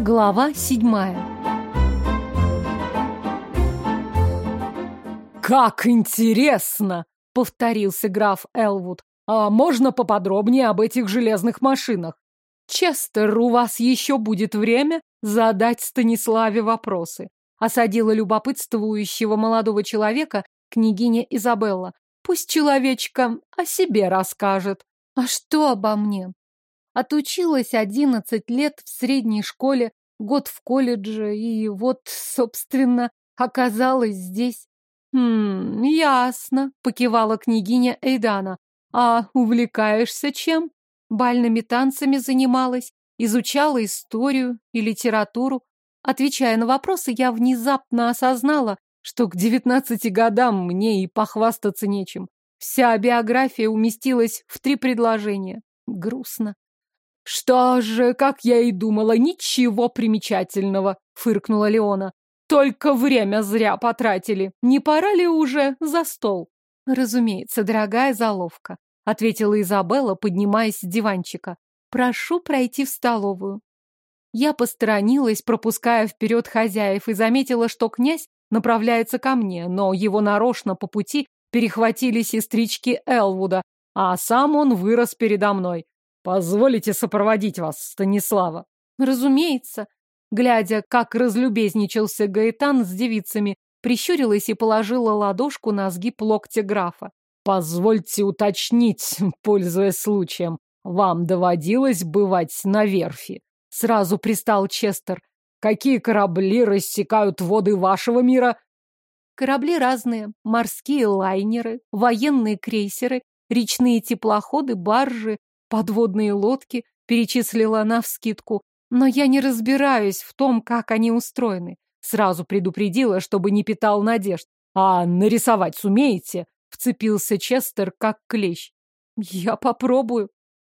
Глава седьмая «Как интересно!» — повторился граф Элвуд. «А можно поподробнее об этих железных машинах?» «Честер, у вас еще будет время задать Станиславе вопросы», — осадила любопытствующего молодого человека княгиня Изабелла. «Пусть человечка о себе расскажет». «А что обо мне?» Отучилась одиннадцать лет в средней школе, год в колледже, и вот, собственно, оказалась здесь. «Хм, ясно», — покивала княгиня Эйдана. «А увлекаешься чем?» Бальными танцами занималась, изучала историю и литературу. Отвечая на вопросы, я внезапно осознала, что к девятнадцати годам мне и похвастаться нечем. Вся биография уместилась в три предложения. Грустно. «Что же, как я и думала, ничего примечательного», — фыркнула Леона. «Только время зря потратили. Не пора ли уже за стол?» «Разумеется, дорогая заловка», — ответила Изабелла, поднимаясь с диванчика. «Прошу пройти в столовую». Я посторонилась, пропуская вперед хозяев, и заметила, что князь направляется ко мне, но его нарочно по пути перехватили сестрички Элвуда, а сам он вырос передо мной. Позволите сопроводить вас, Станислава? Разумеется. Глядя, как разлюбезничался Гаэтан с девицами, прищурилась и положила ладошку на сгиб локтя графа. Позвольте уточнить, пользуясь случаем, вам доводилось бывать на верфи? Сразу пристал Честер. Какие корабли рассекают воды вашего мира? Корабли разные. Морские лайнеры, военные крейсеры, речные теплоходы, баржи, подводные лодки, перечислила она вскидку. Но я не разбираюсь в том, как они устроены. Сразу предупредила, чтобы не питал надежд. А нарисовать сумеете? Вцепился Честер, как клещ. Я попробую.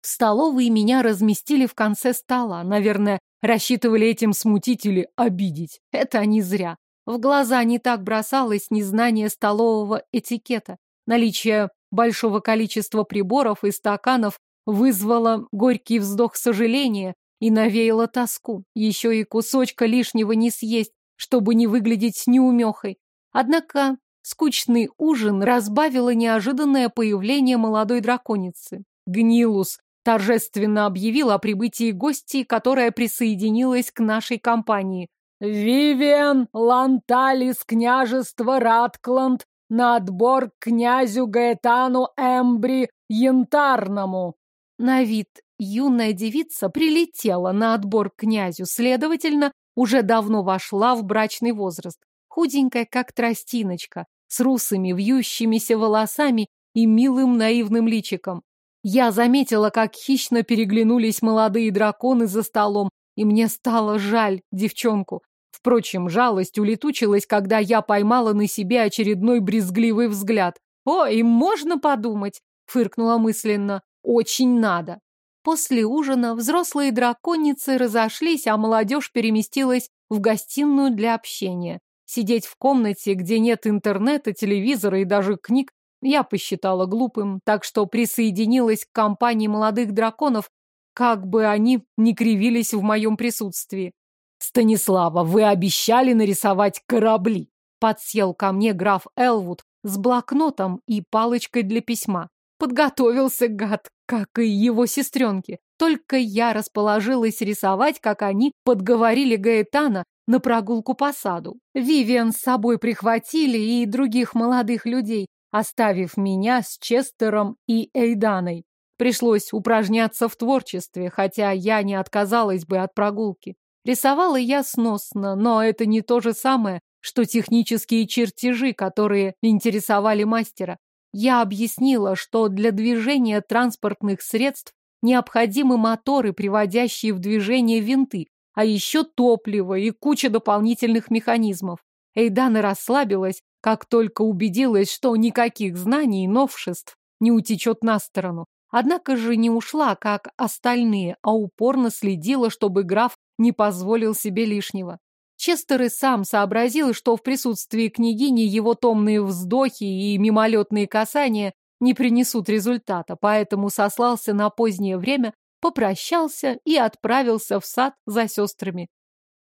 В столовой меня разместили в конце стола. Наверное, рассчитывали этим смутить или обидеть. Это они зря. В глаза не так бросалось незнание столового этикета. Наличие большого количества приборов и стаканов вызвало горький вздох сожаления и навеяло тоску. Еще и кусочка лишнего не съесть, чтобы не выглядеть неумехой. Однако скучный ужин разбавило неожиданное появление молодой драконицы. Гнилус торжественно объявил о прибытии гостей, которая присоединилась к нашей компании. «Вивиан Ланталис княжества Раткланд на отбор к князю Гаэтану Эмбри Янтарному!» На вид юная девица прилетела на отбор к князю, следовательно, уже давно вошла в брачный возраст. Худенькая, как тростиночка, с русыми вьющимися волосами и милым наивным личиком. Я заметила, как хищно переглянулись молодые драконы за столом, и мне стало жаль девчонку. Впрочем, жалость улетучилась, когда я поймала на себе очередной брезгливый взгляд. «Ой, можно подумать!» — фыркнула мысленно. Очень надо. После ужина взрослые драконицы разошлись, а молодежь переместилась в гостиную для общения. Сидеть в комнате, где нет интернета, телевизора и даже книг, я посчитала глупым, так что присоединилась к компании молодых драконов, как бы они ни кривились в моем присутствии. «Станислава, вы обещали нарисовать корабли!» Подсел ко мне граф Элвуд с блокнотом и палочкой для письма. Подготовился гад, как и его сестренки. Только я расположилась рисовать, как они подговорили Гаэтана на прогулку по саду. Вивиан с собой прихватили и других молодых людей, оставив меня с Честером и Эйданой. Пришлось упражняться в творчестве, хотя я не отказалась бы от прогулки. Рисовала я сносно, но это не то же самое, что технические чертежи, которые интересовали мастера. Я объяснила, что для движения транспортных средств необходимы моторы, приводящие в движение винты, а еще топливо и куча дополнительных механизмов. Эйдана расслабилась, как только убедилась, что никаких знаний и новшеств не утечет на сторону. Однако же не ушла, как остальные, а упорно следила, чтобы граф не позволил себе лишнего. Честер и сам сообразил, что в присутствии княгини его томные вздохи и мимолетные касания не принесут результата, поэтому сослался на позднее время, попрощался и отправился в сад за сестрами.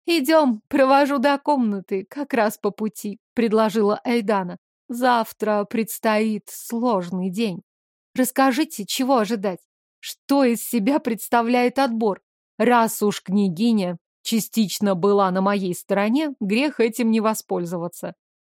Идем, провожу до комнаты, как раз по пути, предложила Эйдана. Завтра предстоит сложный день. Расскажите, чего ожидать? Что из себя представляет отбор? Раз уж княгиня частично была на моей стороне, грех этим не воспользоваться.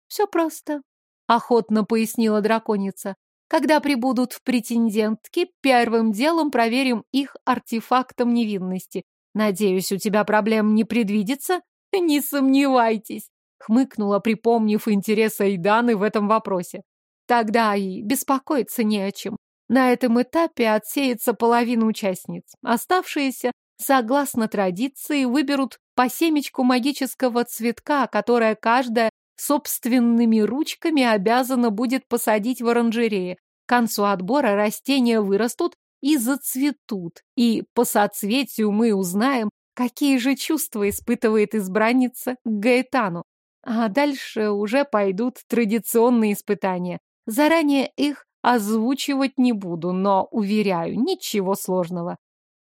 Все просто, охотно пояснила драконица. Когда прибудут в претендентки, первым делом проверим их артефактом невинности. Надеюсь, у тебя проблем не предвидится? Не сомневайтесь, хмыкнула, припомнив интерес Айданы в этом вопросе. Тогда и беспокоиться не о чем. На этом этапе отсеется половина участниц. Оставшиеся, согласно традиции, выберут по семечку магического цветка, которое каждая собственными ручками обязана будет посадить в оранжерее. К концу отбора растения вырастут и зацветут, и по соцветию мы узнаем, какие же чувства испытывает избранница к Гаэтану. А дальше уже пойдут традиционные испытания. Заранее их озвучивать не буду, но, уверяю, ничего сложного.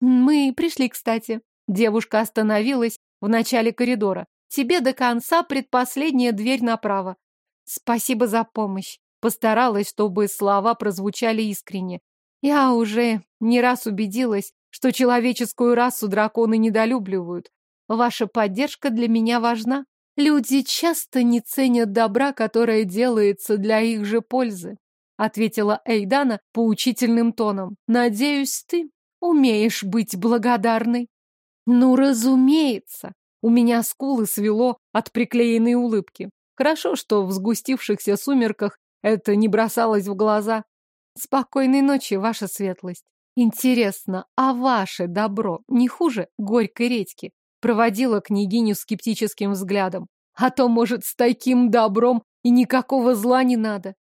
Мы пришли, кстати. Девушка остановилась в начале коридора. Тебе до конца предпоследняя дверь направо. Спасибо за помощь. Постаралась, чтобы слова прозвучали искренне. Я уже не раз убедилась, что человеческую расу драконы недолюбливают. Ваша поддержка для меня важна. Люди часто не ценят добра, которое делается для их же пользы, ответила Эйдана поучительным тоном. Надеюсь, ты умеешь быть благодарной. Ну, разумеется. У меня скулы свело от приклеенной улыбки. Хорошо, что в сгустившихся сумерках это не бросалось в глаза. Спокойной ночи, ваша светлость. Интересно, а ваше добро не хуже горькой редьки? Проводила княгиню скептическим взглядом. А то, может, с таким добром и никакого зла не надо.